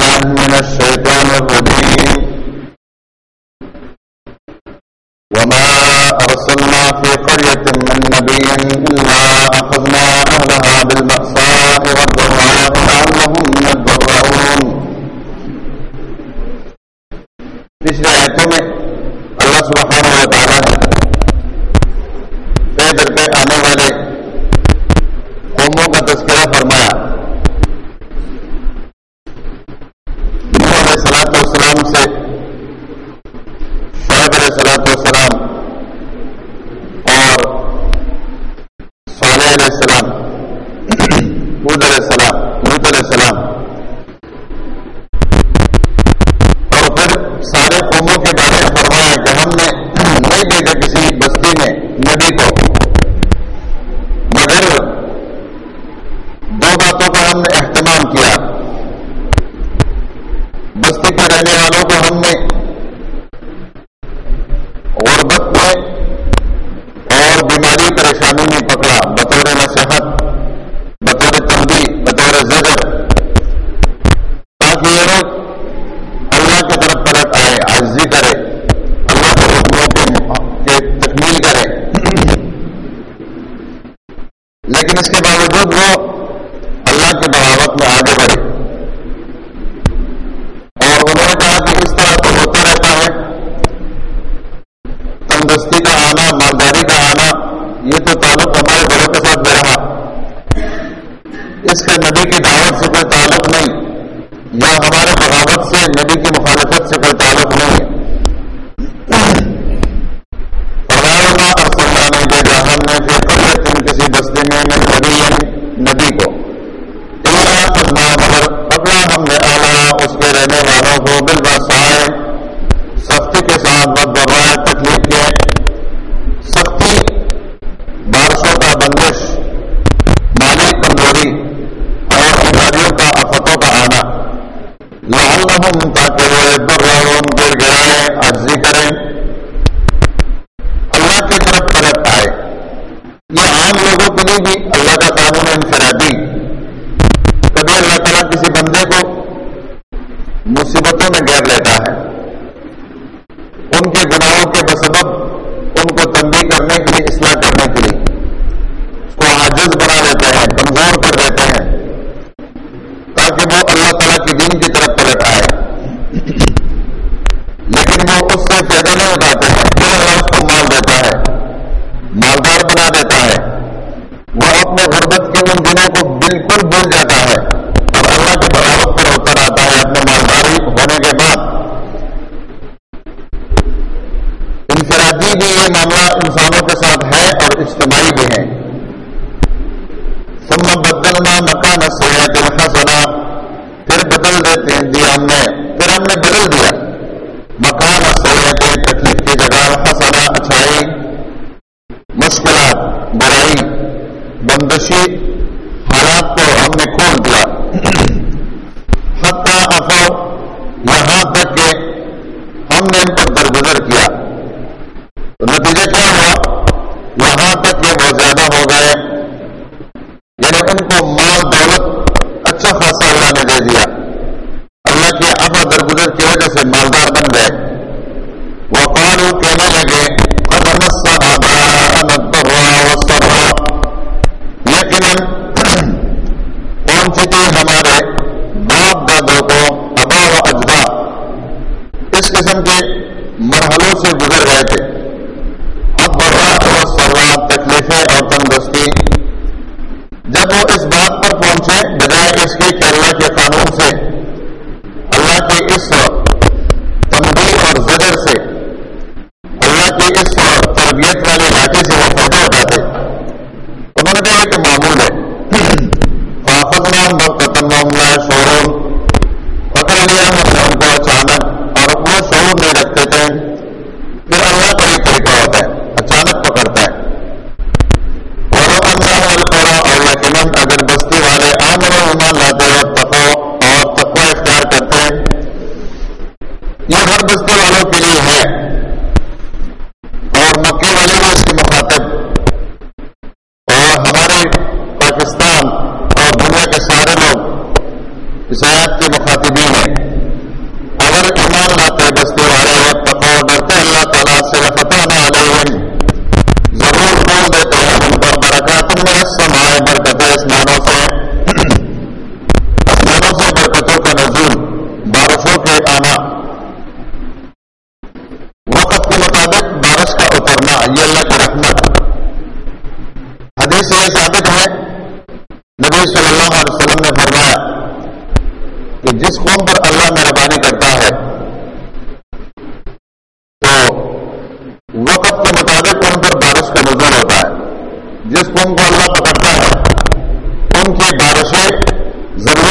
بالله من الشيطان الرجيم.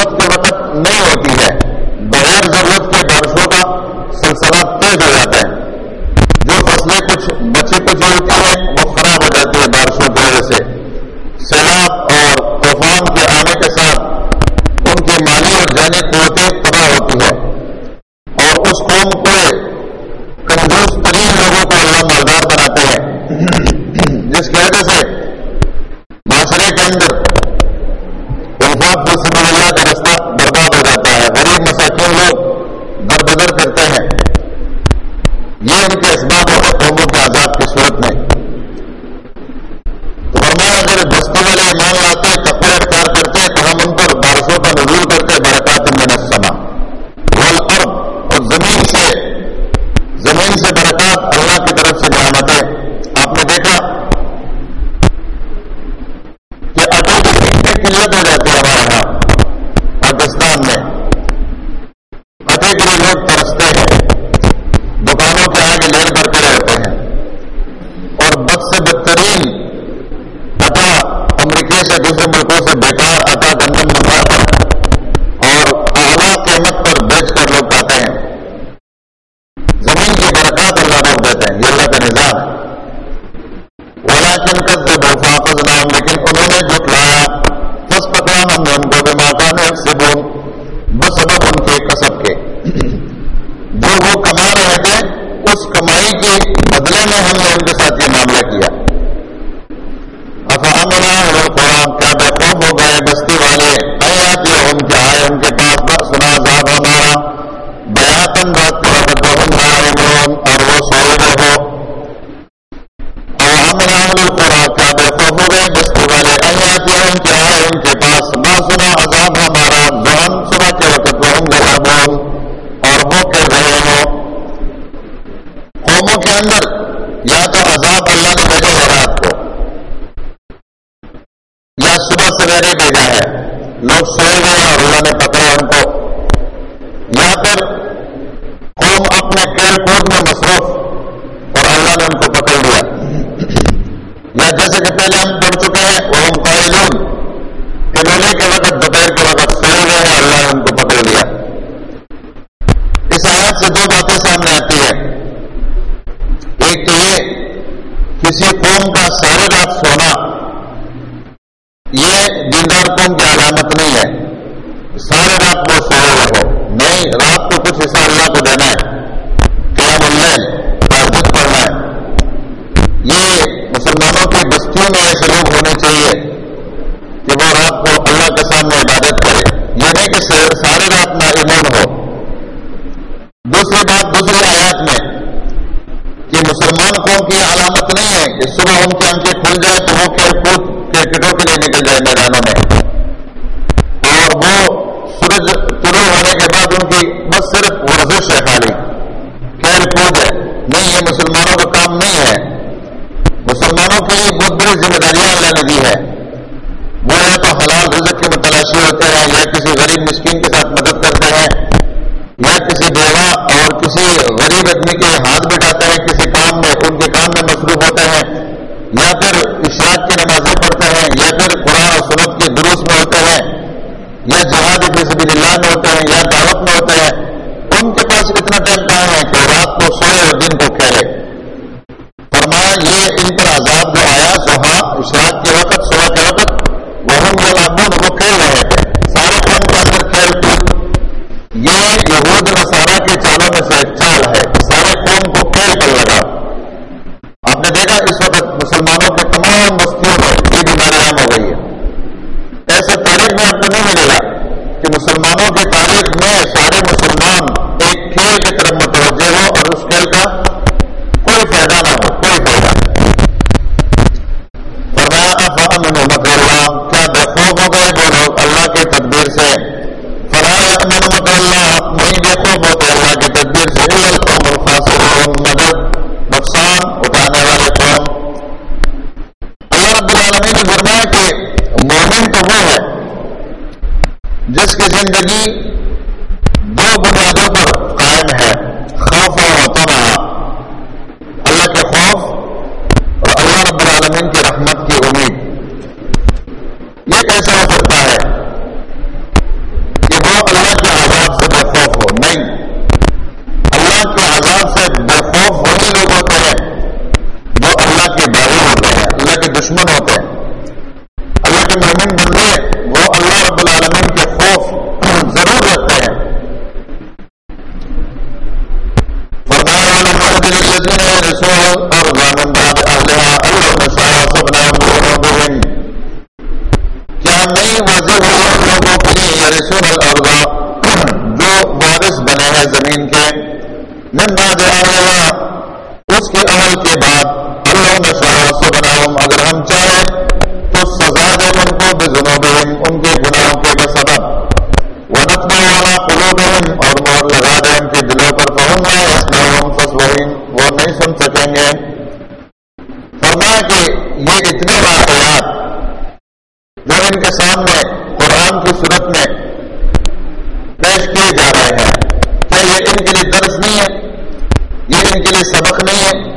ضرورت کے وقت نہیں ہوتی ہے۔ بغیر ضرورت کے بارشوں کا سلسلہ طے ہو جاتا ہے۔ دن کو پھیلے فرمایا یہ ان پر عذاب سامنے قرآن کی صورت میں پیش کیے جا رہے ہیں۔ کیا یہ ان کے لیے درس نہیں ہے؟ یہ ان کے لیے سبق نہیں ہے؟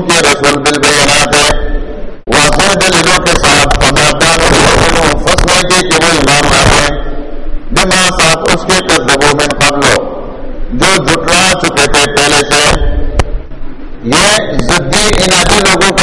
ان کے رسول بالبینات ہے۔ واضح دلیلوں کے ساتھ خبردار رسولوں فصلے کے کہ وہ ایمان والے ہیں بما ساتھ اس کے کردبوں میں پڑھ لو۔ جو جٹلا چکے تھے پہلے سے۔ یہ زدی انادی لوگوں کا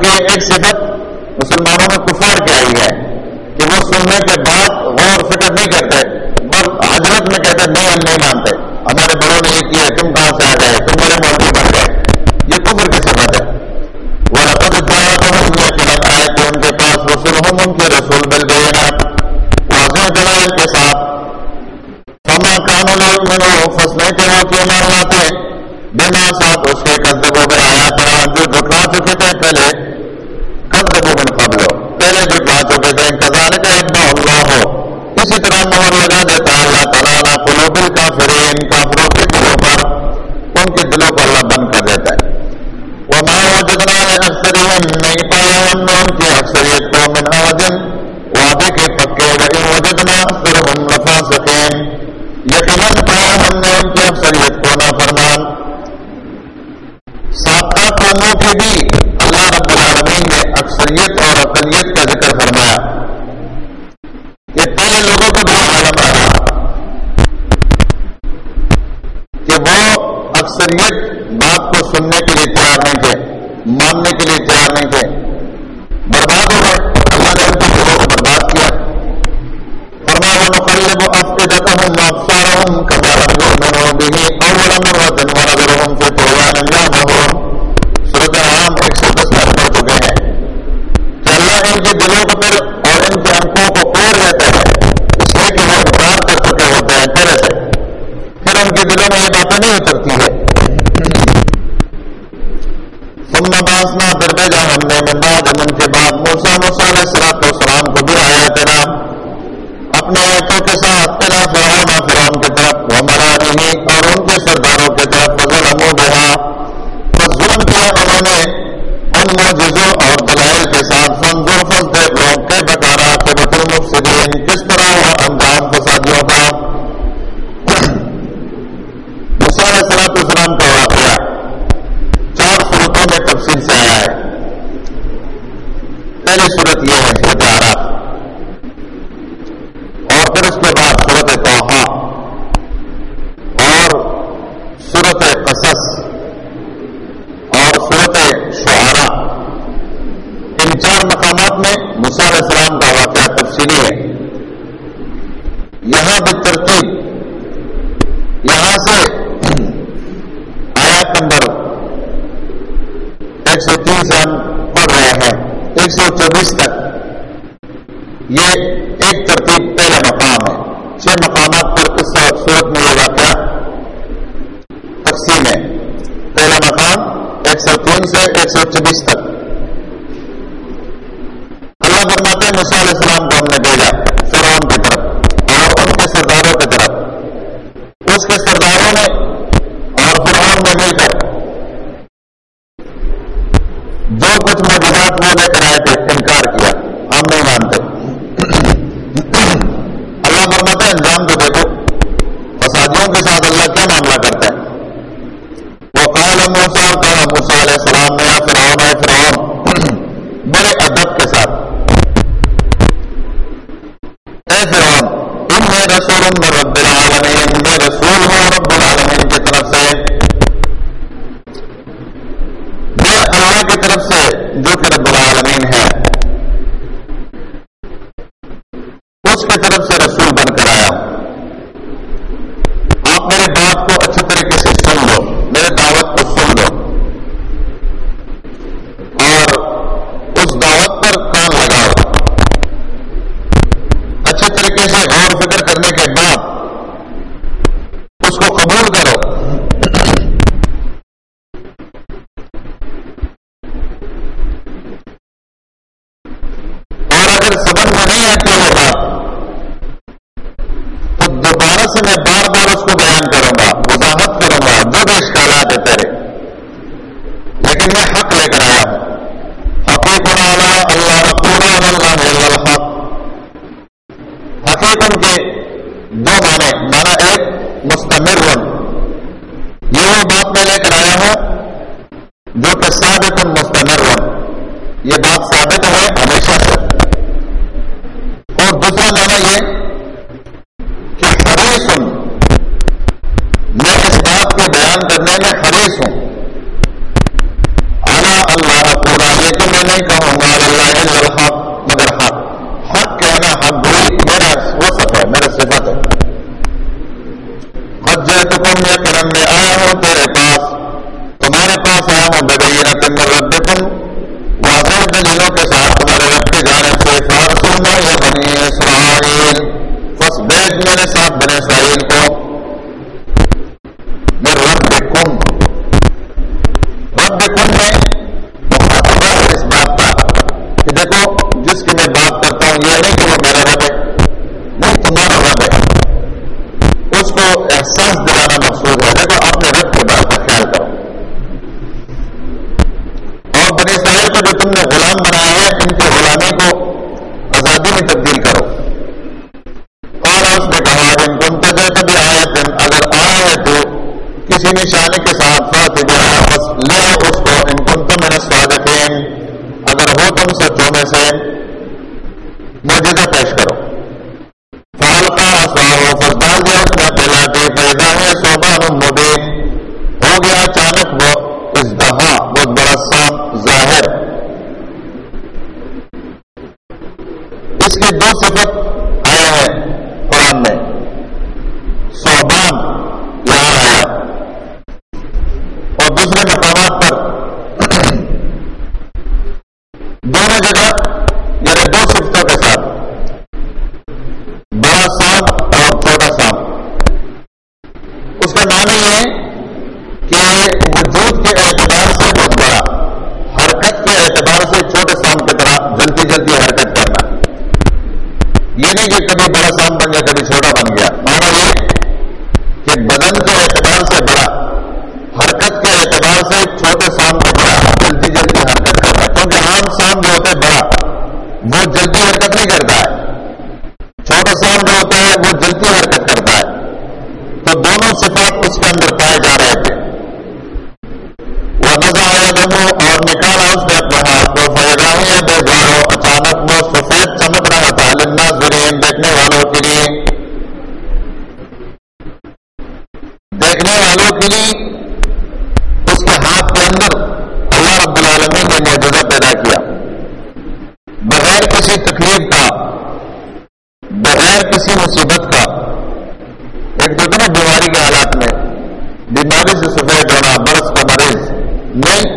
کیونکہ ایک صفت مسلمانوں میں کفار کی آئی ہے کہ وہ سننے کے بعد غور فکر نہیں کرتے، بس حضرت میں کہتے نہیں، ہم نہیں مانتے۔ ہمارے بڑوں نے یہ کیا، تم کہاں سے آ گئے؟ تم میرے مولوی کی طرف سے رسول بن کر آیا ہوں۔ اور بنے اسرائیل کو جو تم نے غلام بنایا ہے ان کے غلامی کو آزادی میں تبدیل کرو۔ اور اس نے کہا، ان کو کبھی آیا دن اگر آیا تو کسی نشانے کے ساتھ ساتھ جو ہے، بس لے اس کو۔ ان کو تو میں نے اگر ہو تم سچوں میں سے، مجھے بیماری کے حالات میں۔ بیماری سے سفید ہونا برس کا مریض میں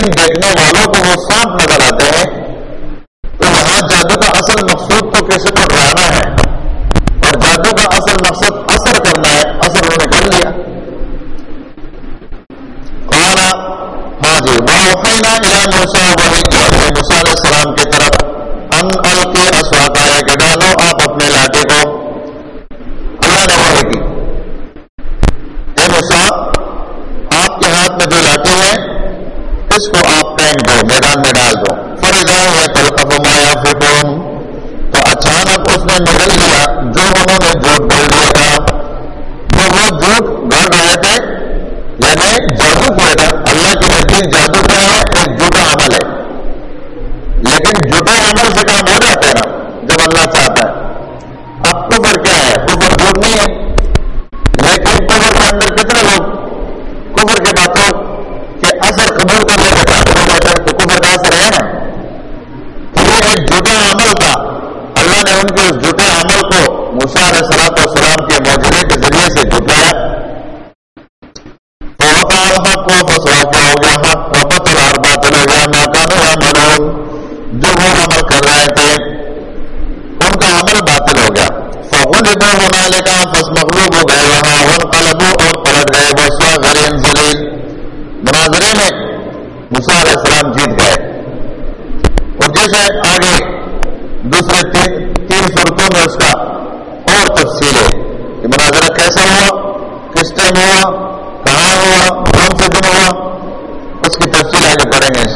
لیکن دیکھنے والوں کو وہ سانپ نظر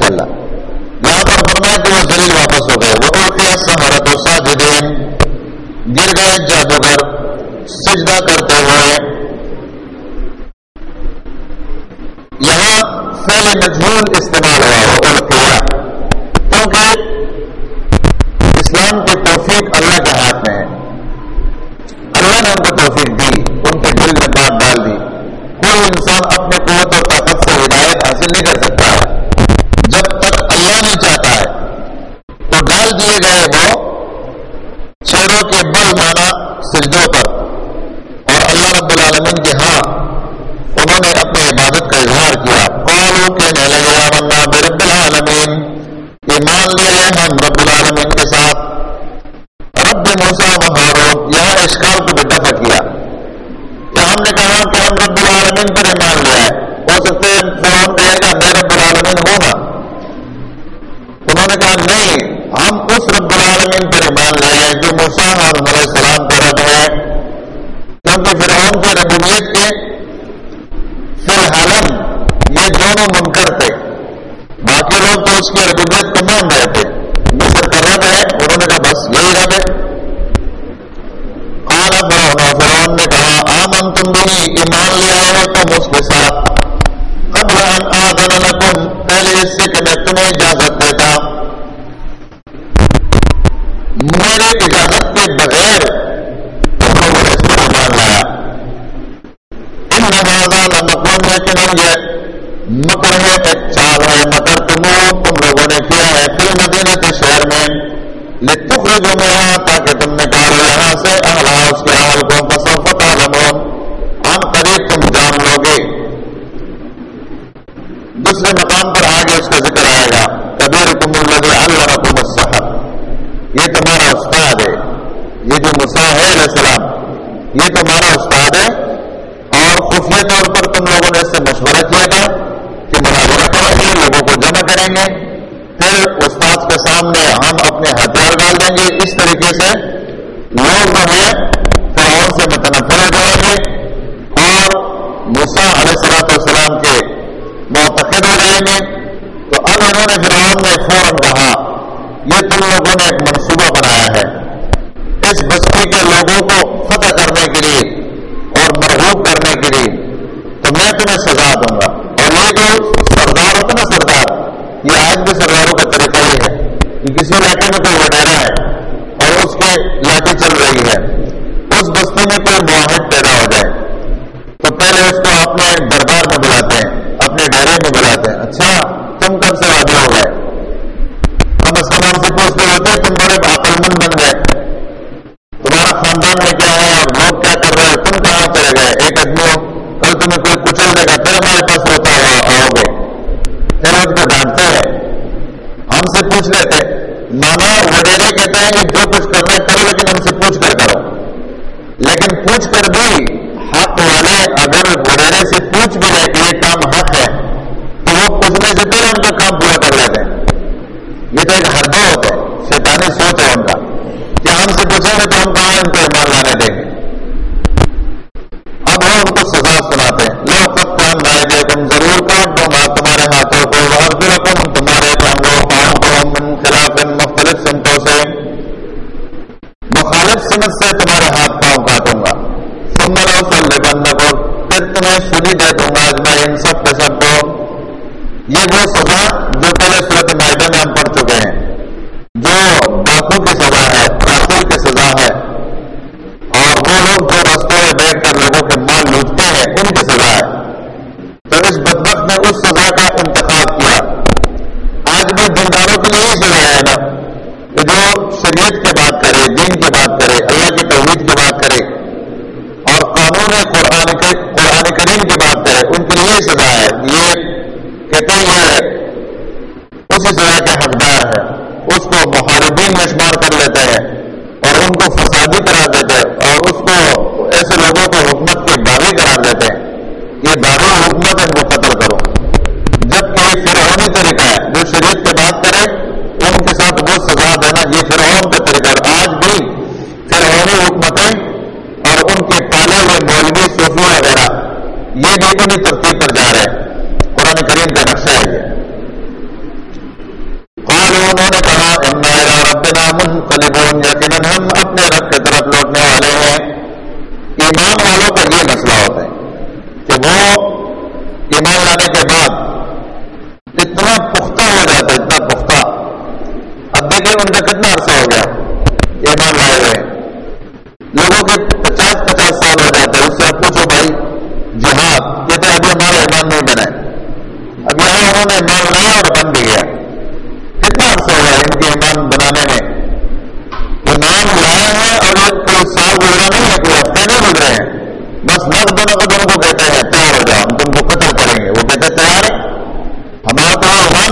اللہ یہاں پر فرمایا کہ وہ زلیل واپس ہو گئے۔ وہ کیا سہارا تو ساجدین گر گئے جادوگر سجدہ کرتے ہوئے۔ یہاں فیل مجھول اس گے۔ دوسرے مقام پر آگے اس کا ذکر آئے گا۔ کبیر تم الگ اللہ مسحر یہ تمہارا استاد ہے۔ یہ جو مساحر علیہ السلام، یہ تمہارا استاد ہے۔ اور خفیہ طور پر تم لوگوں نے اس سے مشورہ کیا تھا کہ مناظرہ کریں گے لوگوں کو جمع کریں گے۔ مخالف سمجھ سے تمہارے ہاتھ پاؤں کاٹوں گا۔ سمبر اور سل لگانا کو پھر تمہیں سلی دے دوں گا آج میں ان سب کے سب کو یہ وہ سزا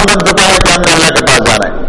مطلب بتایا کہ ہم نے اللہ کے پاس جانا ہے۔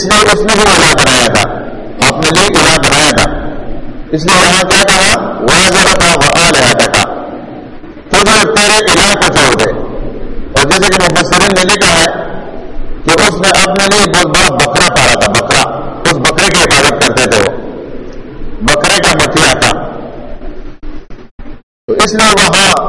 اس نے اس نے بھی منع بنایا تھا۔ آپ نے بھی منع بنایا تھا۔ اس نے وہاں کیا کہا؟ وہاں ذرا تھا وہاں لہٰذا تھا تو ذرا تیرے علاقہ سے چھوڑ دے اور جیسے کہ مفسرین نے لکھا ہے کہ اس نے اپنے لیے بہت بڑا بکرا پالا تھا، بکرا۔ اس بکرے کی حفاظت کرتے تھے وہ۔ بکرے کا مکھیا تھا۔ تو اس لیے وہاں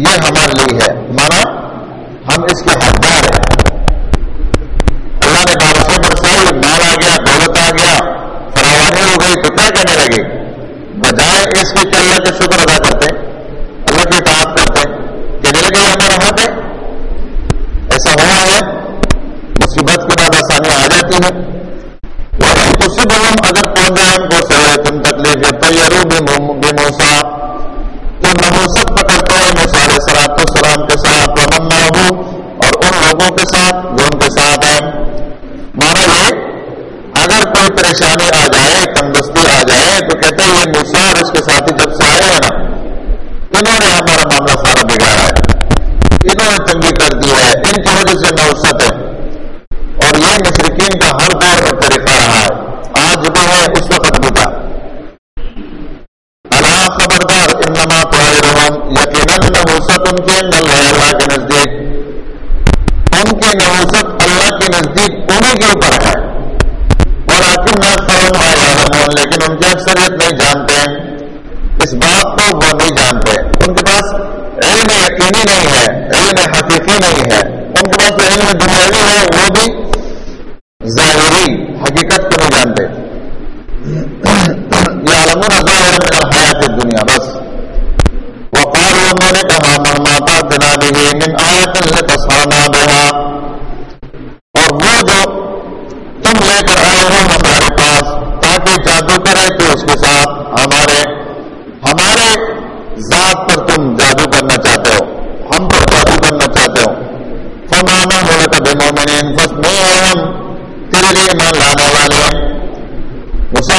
یہ ہمارے لیے ہے۔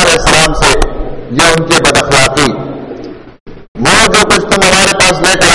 علیہ السلام سے یہ ان کی بد اخلاقی۔ وہ جو کچھ تم ہمارے پاس لے کر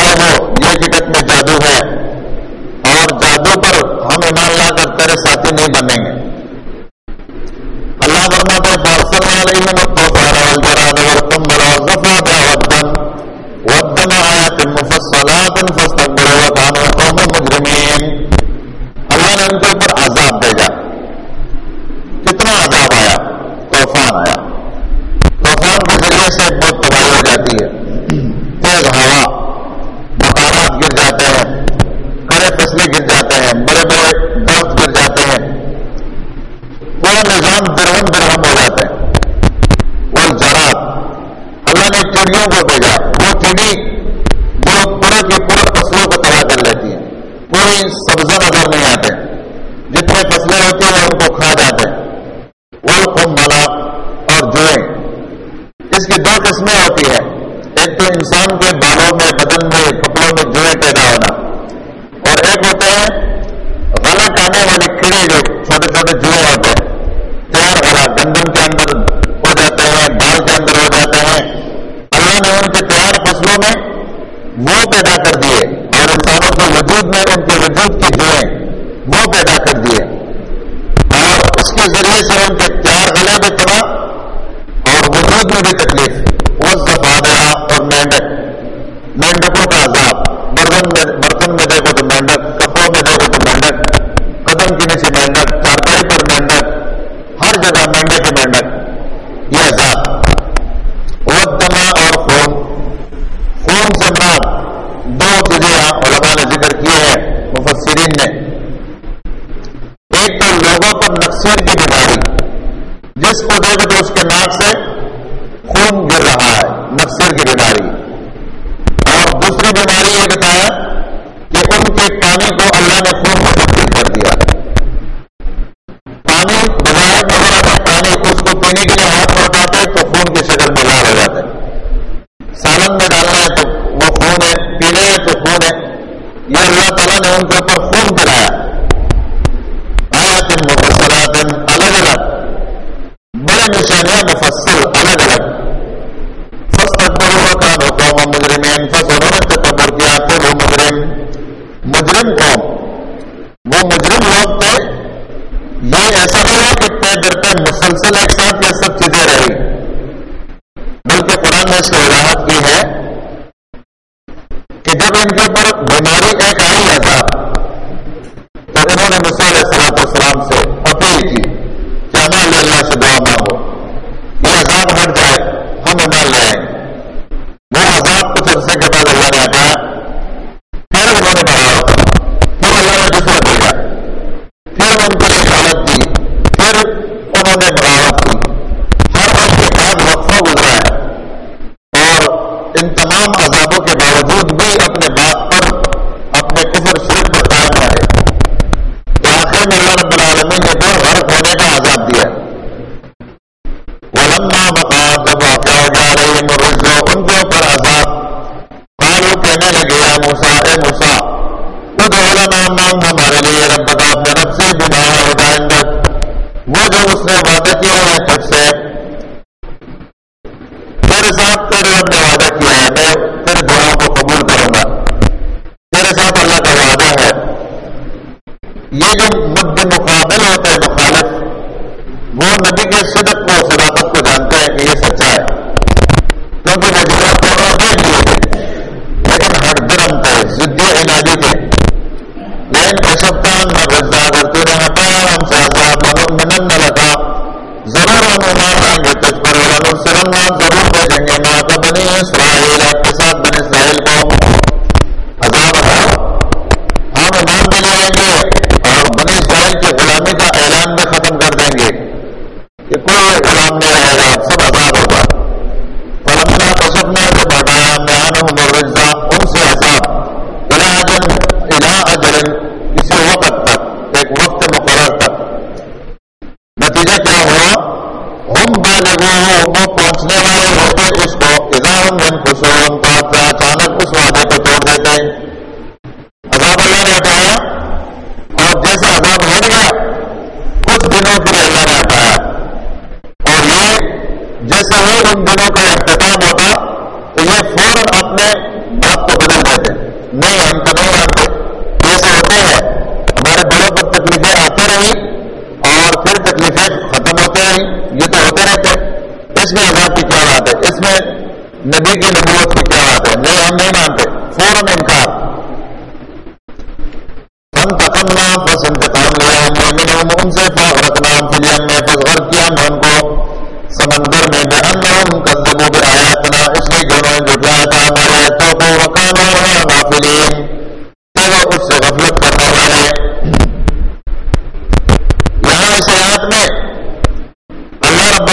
کہ اس کے یہ جو مد مقابل ہوتا ہے مخالف، وہ نبی کے صدق کو صداقت کو جانتا ہے کہ یہ سچا ہے۔ کیونکہ وہ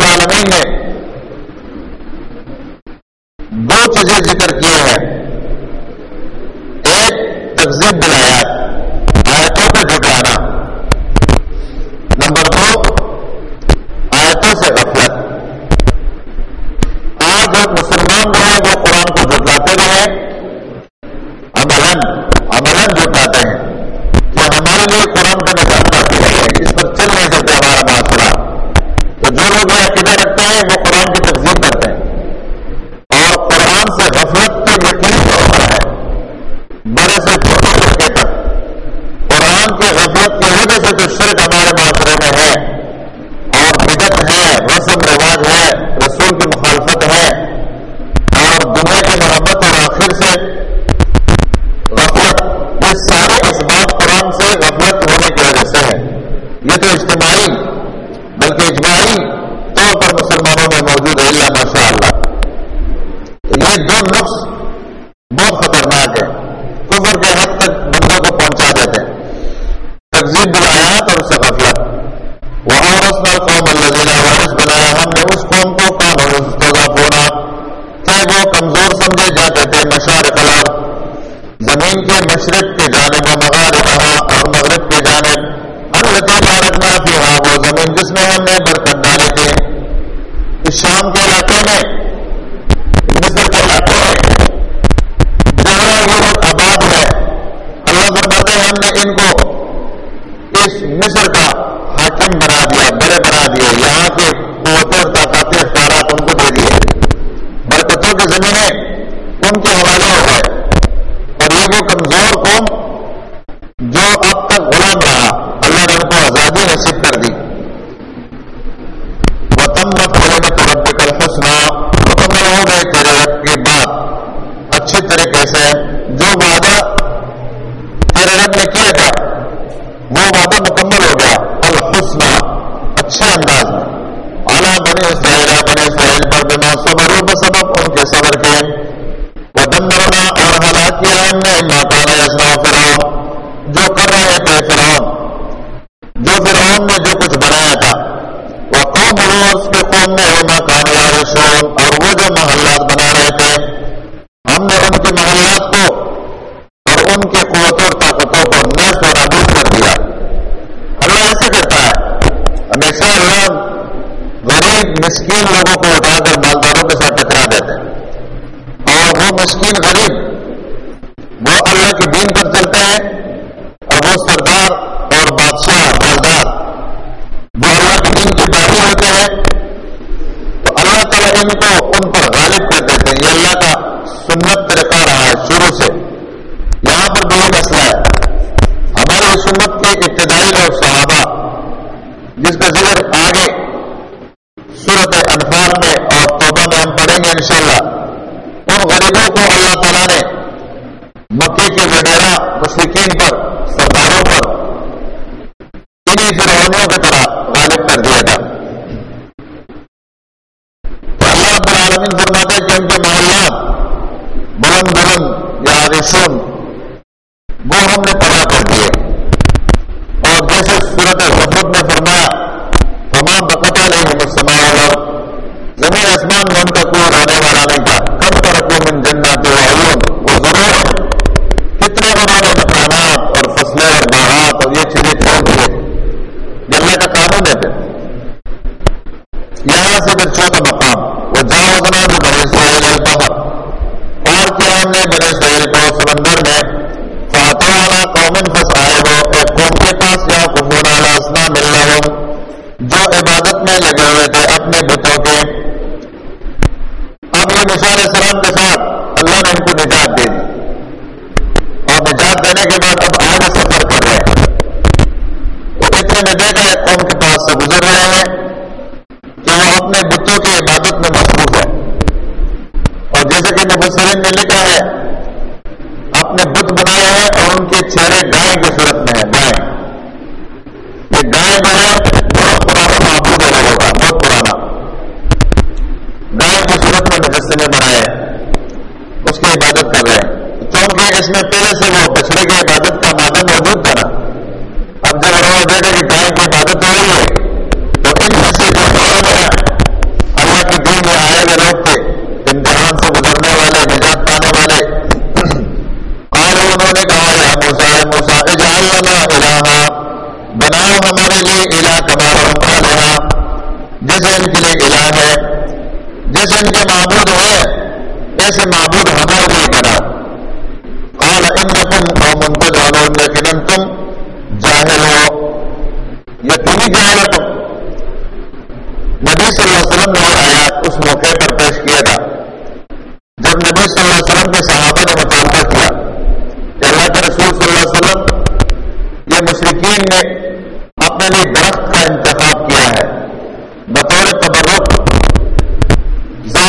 العالمین نے دو چیزیں ذکر کیے ہیں۔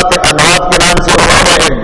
ذات اناج کے نام سے ہوا ہے ایک